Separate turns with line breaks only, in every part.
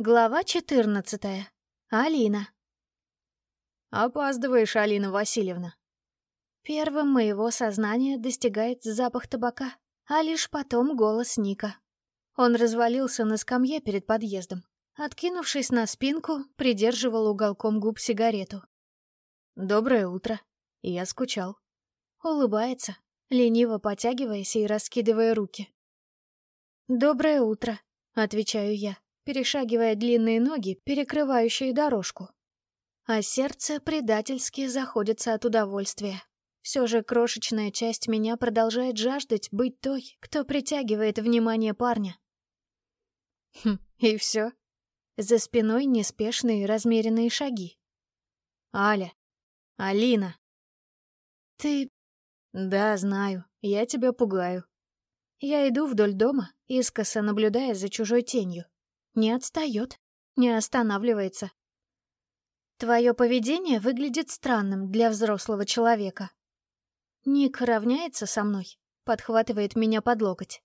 Глава 14. Алина.
«Опаздываешь, Алина Васильевна».
Первым моего сознания достигает запах табака, а лишь потом голос Ника. Он развалился на скамье перед подъездом. Откинувшись на спинку, придерживал уголком губ сигарету.
«Доброе утро. Я скучал».
Улыбается, лениво потягиваясь и раскидывая руки. «Доброе утро», — отвечаю я перешагивая длинные ноги, перекрывающие дорожку. А сердце предательски заходится от удовольствия. Все же крошечная часть меня продолжает жаждать быть той, кто притягивает внимание парня.
Хм, и все.
За спиной неспешные размеренные шаги.
Аля. Алина.
Ты...
Да, знаю, я тебя пугаю.
Я иду вдоль дома, искоса наблюдая за чужой тенью. Не отстает, не останавливается. Твое поведение выглядит странным для взрослого человека. Ник равняется со мной, подхватывает меня под локоть.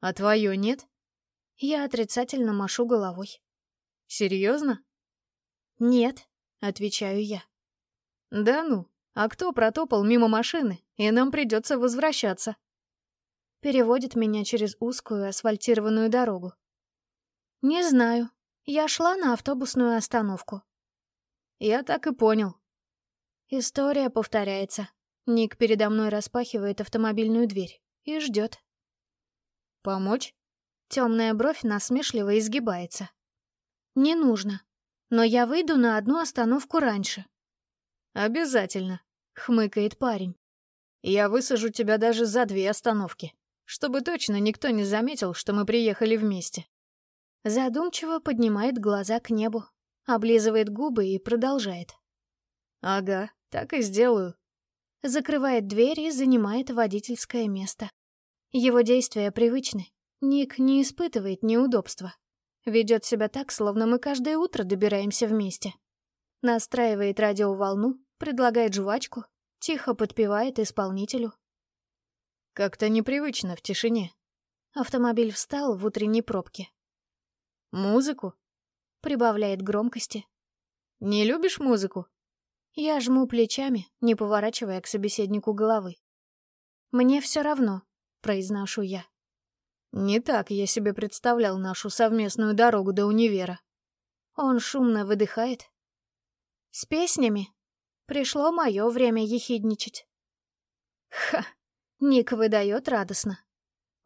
А твое нет?
Я отрицательно машу головой.
Серьезно?
Нет, отвечаю я.
Да ну, а кто протопал мимо машины, и нам придется возвращаться?
Переводит меня через узкую асфальтированную дорогу. «Не знаю. Я шла на автобусную остановку».
«Я так и понял».
История повторяется. Ник передо мной распахивает автомобильную дверь и ждет.
«Помочь?»
Темная бровь насмешливо изгибается. «Не нужно. Но я выйду на одну остановку раньше».
«Обязательно», —
хмыкает парень.
«Я высажу тебя даже за две остановки, чтобы точно никто не заметил, что мы приехали вместе».
Задумчиво поднимает глаза к небу, облизывает губы и продолжает.
«Ага, так и сделаю».
Закрывает дверь и занимает водительское место. Его действия привычны. Ник не испытывает неудобства. Ведет себя так, словно мы каждое утро добираемся вместе. Настраивает радиоволну, предлагает жвачку, тихо подпевает исполнителю.
Как-то непривычно в тишине.
Автомобиль встал в утренней пробке.
«Музыку?»
Прибавляет громкости.
«Не любишь музыку?»
Я жму плечами, не поворачивая к собеседнику головы. «Мне все равно», — произношу я.
«Не так я себе представлял нашу совместную дорогу до универа».
Он шумно выдыхает. «С песнями. Пришло мое время ехидничать». Ха! Ник выдает радостно.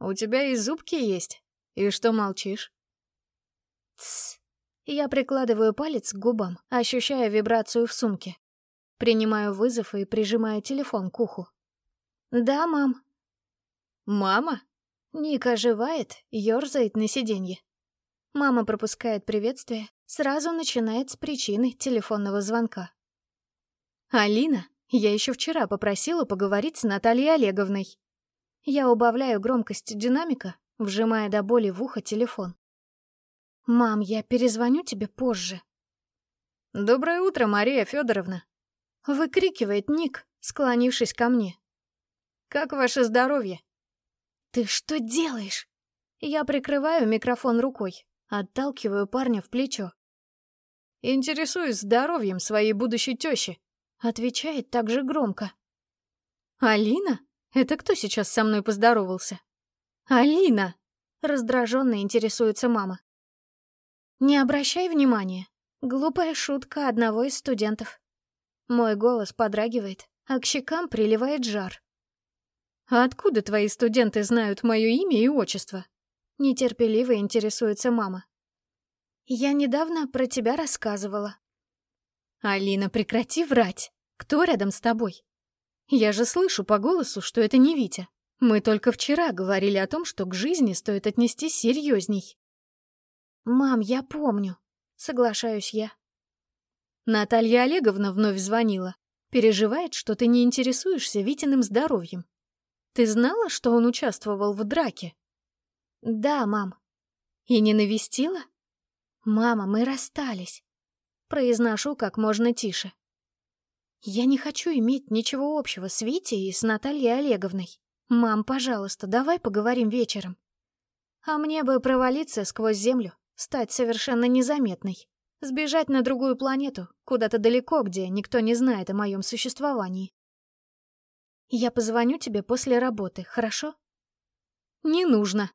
«У тебя и зубки есть. И что молчишь?»
Тсс. Я прикладываю палец к губам, ощущая вибрацию в сумке. Принимаю вызов и прижимаю телефон к уху. «Да, мам».
«Мама?»
Ника оживает, ёрзает на сиденье. Мама пропускает приветствие, сразу начинает с причины телефонного звонка.
«Алина, я еще вчера попросила поговорить с Натальей Олеговной».
Я убавляю громкость динамика, вжимая до боли в ухо телефон. «Мам, я перезвоню тебе позже».
«Доброе утро, Мария Федоровна!»
Выкрикивает Ник, склонившись ко мне.
«Как ваше здоровье?»
«Ты что делаешь?» Я прикрываю микрофон рукой, отталкиваю парня в плечо.
«Интересуюсь здоровьем своей будущей тещи», —
отвечает так же громко.
«Алина? Это кто сейчас со мной поздоровался?» «Алина!»
— раздраженно интересуется мама. Не обращай внимания. Глупая шутка одного из студентов. Мой голос подрагивает, а к щекам приливает жар.
«А откуда твои студенты знают мое имя и отчество?»
Нетерпеливо интересуется мама. «Я недавно про тебя рассказывала».
«Алина, прекрати врать. Кто рядом с тобой? Я же слышу по голосу, что это не Витя. Мы только вчера говорили о том, что к жизни стоит отнестись серьезней.
«Мам, я помню», — соглашаюсь я.
Наталья Олеговна вновь звонила. Переживает, что ты не интересуешься Витиным здоровьем. Ты знала, что он участвовал в драке?
Да, мам.
И не навестила?
Мама, мы расстались. Произношу как можно тише. Я не хочу иметь ничего общего с Витей и с Натальей Олеговной. Мам, пожалуйста, давай поговорим вечером. А мне бы провалиться сквозь землю, стать совершенно незаметной, сбежать на другую планету, куда-то далеко, где никто не знает о моем существовании. Я позвоню тебе после работы, хорошо?
Не нужно.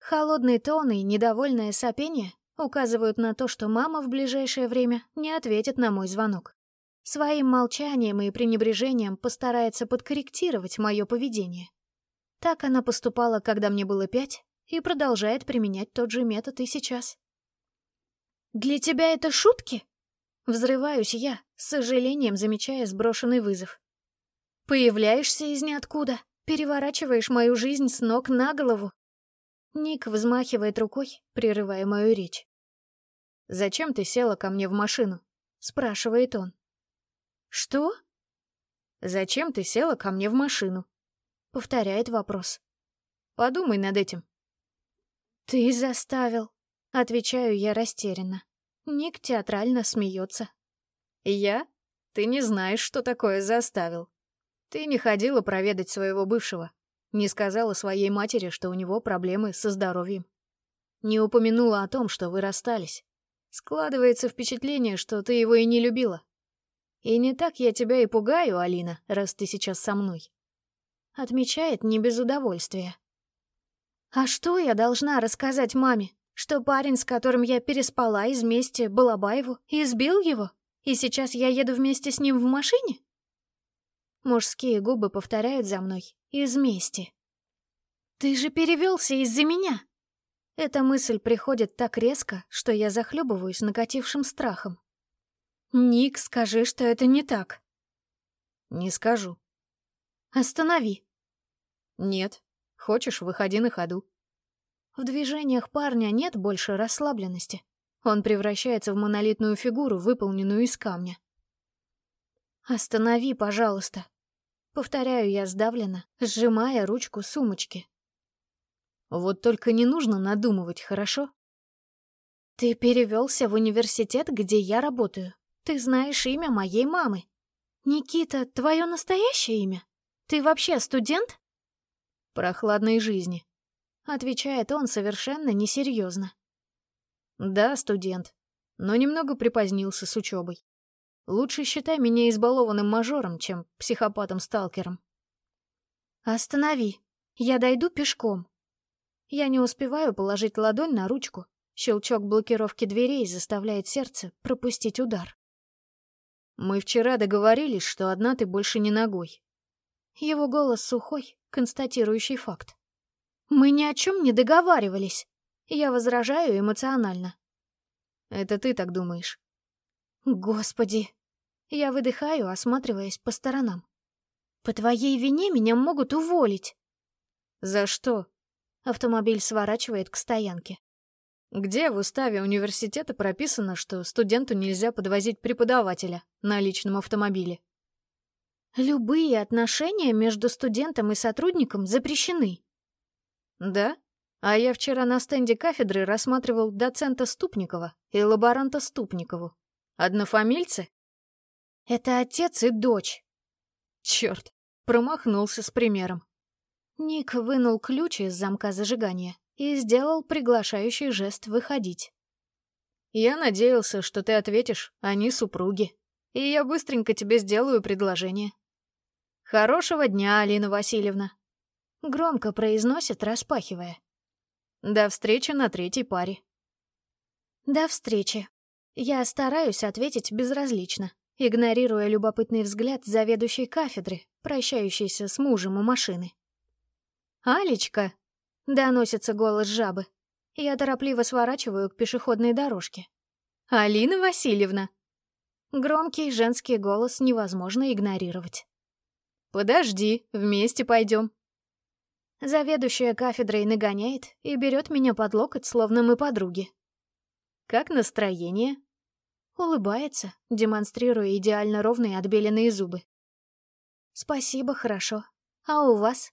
Холодный тон и недовольное сопение указывают на то, что мама в ближайшее время не ответит на мой звонок. Своим молчанием и пренебрежением постарается подкорректировать мое поведение. Так она поступала, когда мне было пять, и продолжает применять тот же метод и сейчас. «Для тебя это шутки?» Взрываюсь я, с сожалением замечая сброшенный вызов. «Появляешься из ниоткуда, переворачиваешь мою жизнь с ног на голову». Ник взмахивает рукой, прерывая мою речь.
«Зачем ты села ко мне в машину?» — спрашивает он.
«Что?»
«Зачем ты села ко мне в машину?» — повторяет вопрос. «Подумай над этим».
«Ты заставил», — отвечаю я растерянно. Ник театрально смеется.
«Я? Ты не знаешь, что такое заставил. Ты не ходила проведать своего бывшего, не сказала своей матери, что у него проблемы со здоровьем. Не упомянула о том, что вы расстались. Складывается впечатление, что ты его и не любила. И не так я тебя и пугаю, Алина, раз ты сейчас со мной.
Отмечает не без удовольствия. А что я должна рассказать маме? Что парень, с которым я переспала из мести Балабаеву, избил его? И сейчас я еду вместе с ним в машине? Мужские губы повторяют за мной. Из мести. Ты же перевелся из-за меня. Эта мысль приходит так резко, что я захлебываюсь накатившим страхом. Ник, скажи, что это не так.
Не скажу.
Останови.
Нет, Хочешь, выходи на ходу.
В движениях парня нет больше расслабленности. Он превращается в монолитную фигуру, выполненную из камня. «Останови, пожалуйста», — повторяю я сдавленно, сжимая ручку сумочки.
«Вот только не нужно надумывать, хорошо?»
«Ты перевелся в университет, где я работаю. Ты знаешь имя моей мамы. Никита, твое настоящее имя? Ты вообще студент?»
Прохладной жизни», —
отвечает он совершенно несерьезно.
«Да, студент, но немного припозднился с учебой. Лучше считай меня избалованным мажором, чем психопатом-сталкером».
«Останови, я дойду пешком». Я не успеваю положить ладонь на ручку. Щелчок блокировки дверей заставляет сердце пропустить удар.
«Мы вчера договорились, что одна ты больше не ногой».
Его голос сухой, констатирующий факт. Мы ни о чем не договаривались. Я возражаю эмоционально.
Это ты так думаешь?
Господи. Я выдыхаю, осматриваясь по сторонам. По твоей вине меня могут уволить.
За что?
Автомобиль сворачивает к стоянке.
Где в уставе университета прописано, что студенту нельзя подвозить преподавателя на личном автомобиле?
Любые отношения между студентом и сотрудником запрещены.
Да? А я вчера на стенде кафедры рассматривал доцента Ступникова и лаборанта Ступникову. Однофамильцы?
Это отец и дочь.
Черт, промахнулся с примером.
Ник вынул ключ из замка зажигания и сделал приглашающий жест выходить.
Я надеялся, что ты ответишь, они супруги. И я быстренько тебе сделаю предложение. «Хорошего дня, Алина Васильевна!»
Громко произносит, распахивая.
«До встречи на третьей паре!»
«До встречи!» Я стараюсь ответить безразлично, игнорируя любопытный взгляд заведующей кафедры, прощающейся с мужем у машины. «Алечка!» — доносится голос жабы. Я торопливо сворачиваю к пешеходной дорожке.
«Алина Васильевна!»
Громкий женский голос невозможно игнорировать.
«Подожди, вместе пойдем».
Заведующая кафедрой нагоняет и берет меня под локоть, словно мы подруги.
«Как настроение?»
Улыбается, демонстрируя идеально ровные отбеленные зубы. «Спасибо, хорошо. А у вас?»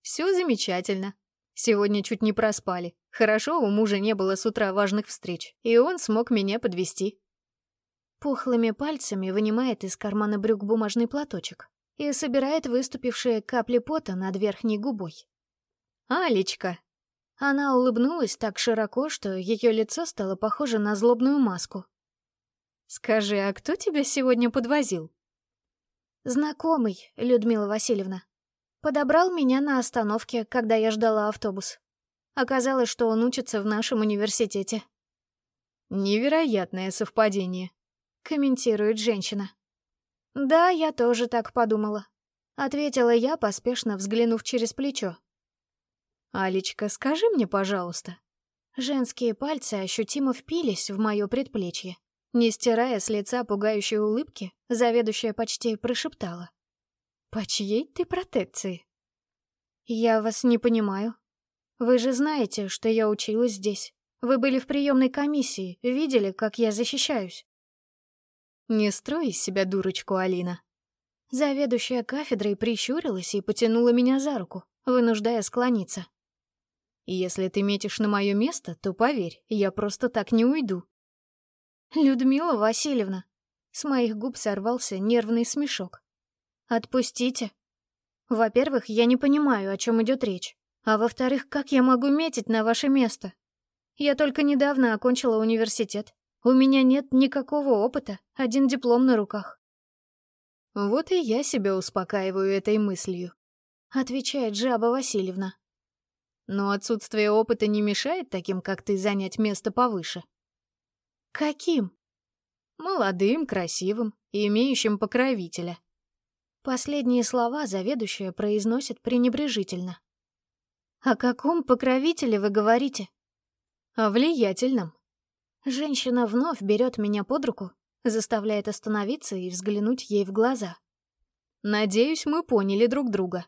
«Все замечательно. Сегодня чуть не проспали. Хорошо, у мужа не было с утра важных встреч, и он смог меня подвести.
Пухлыми пальцами вынимает из кармана брюк бумажный платочек и собирает выступившие капли пота над верхней губой.
«Алечка!»
Она улыбнулась так широко, что ее лицо стало похоже на злобную маску.
«Скажи, а кто тебя сегодня подвозил?»
«Знакомый, Людмила Васильевна. Подобрал меня на остановке, когда я ждала автобус. Оказалось, что он учится в нашем университете».
«Невероятное совпадение», — комментирует женщина.
«Да, я тоже так подумала», — ответила я, поспешно взглянув через плечо.
«Алечка, скажи мне, пожалуйста».
Женские пальцы ощутимо впились в мое предплечье. Не стирая с лица пугающей улыбки, заведующая почти прошептала.
«По чьей ты протекции?»
«Я вас не понимаю. Вы же знаете, что я училась здесь. Вы были в приемной комиссии, видели, как я защищаюсь».
«Не строй из себя дурочку, Алина».
Заведующая кафедрой прищурилась и потянула меня за руку, вынуждая склониться.
Если ты метишь на мое место, то поверь, я просто так не уйду.
Людмила Васильевна. С моих губ сорвался нервный смешок. Отпустите. Во-первых, я не понимаю, о чем идет речь. А во-вторых, как я могу метить на ваше место? Я только недавно окончила университет. У меня нет никакого опыта, один диплом на руках.
Вот и я себя успокаиваю этой мыслью,
отвечает Жаба Васильевна.
Но отсутствие опыта не мешает таким, как ты, занять место повыше.
Каким?
Молодым, красивым и имеющим покровителя.
Последние слова заведующая произносит пренебрежительно. «О каком покровителе вы говорите?»
«О влиятельном».
Женщина вновь берет меня под руку, заставляет остановиться и взглянуть ей в глаза.
«Надеюсь, мы поняли друг друга».